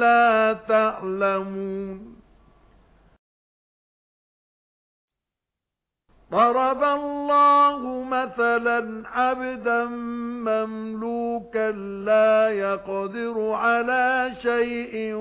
لَا تَعْلَمُونَ. ضَرَبَ اللَّهُ مَثَلًا عَبْدًا مَّمْلُوكًا لَّا يَقْدِرُ عَلَى شَيْءٍ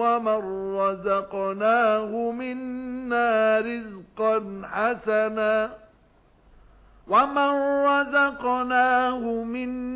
وَمَن رَّزَقْنَاهُ مِنَّا رِزْقًا حَسَنًا. وَمَن رَّزَقْنَاهُ مِنَّا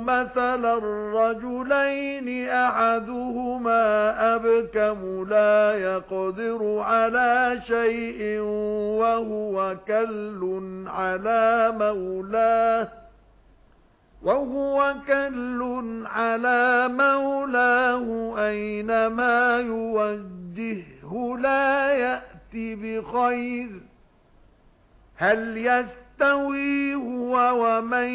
مَثَلًا رَّجُلَيْنِ أَحَدُهُمَا أَبْكَمُ لَا يَقْدِرُ عَلَى شَيْءٍ وَهُوَ كَلٌّ عَلَى مَوْلَاهُ وَهُوَ كَلٌّ عَلَى مَوْلَاهُ أَيْنَمَا يُوَجِّههُ لَا يَأْتِ بِخَيْرٍ هَلْ يَسْتَوِي يَسْتَوِي هُوَ وَمَن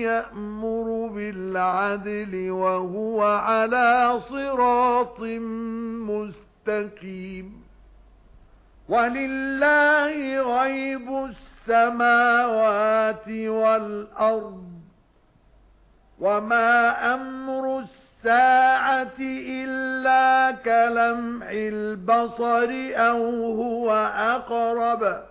يَأْمُرُ بِالْعَدْلِ وَهُوَ عَلَى صِرَاطٍ مُسْتَقِيمٍ. وَلِلَّهِ غَيْبُ السَّمَاوَاتِ وَالْأَرْضِ وَمَا أَمْرُ السَّاعَةِ إِلَّا كَلَمْحِ الْبَصَرِ أَوْ هُوَ أَقْرَبُ.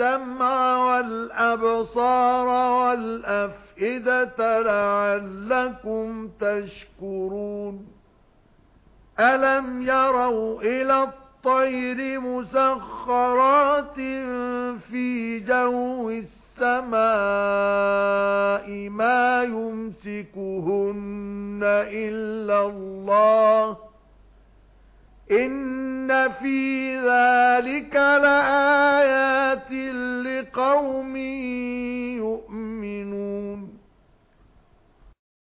السَّمْعَ وَالْأَبْصَارَ وَالْأَفْئِدَةَ لَعَلَّكُمْ تَشْكُرُونَ. أَلَمْ يَرَوْا إِلَى الطَّيْرِ مُسَخَّرَاتٍ فِي جَوِّ السَّمَاءِ مَا يُمْسِكُهُنَّ إِلَّا اللَّهُ؟ إِنَّ فِي ذَلِكَ لَآيَاتٍ لِقَوْمٍ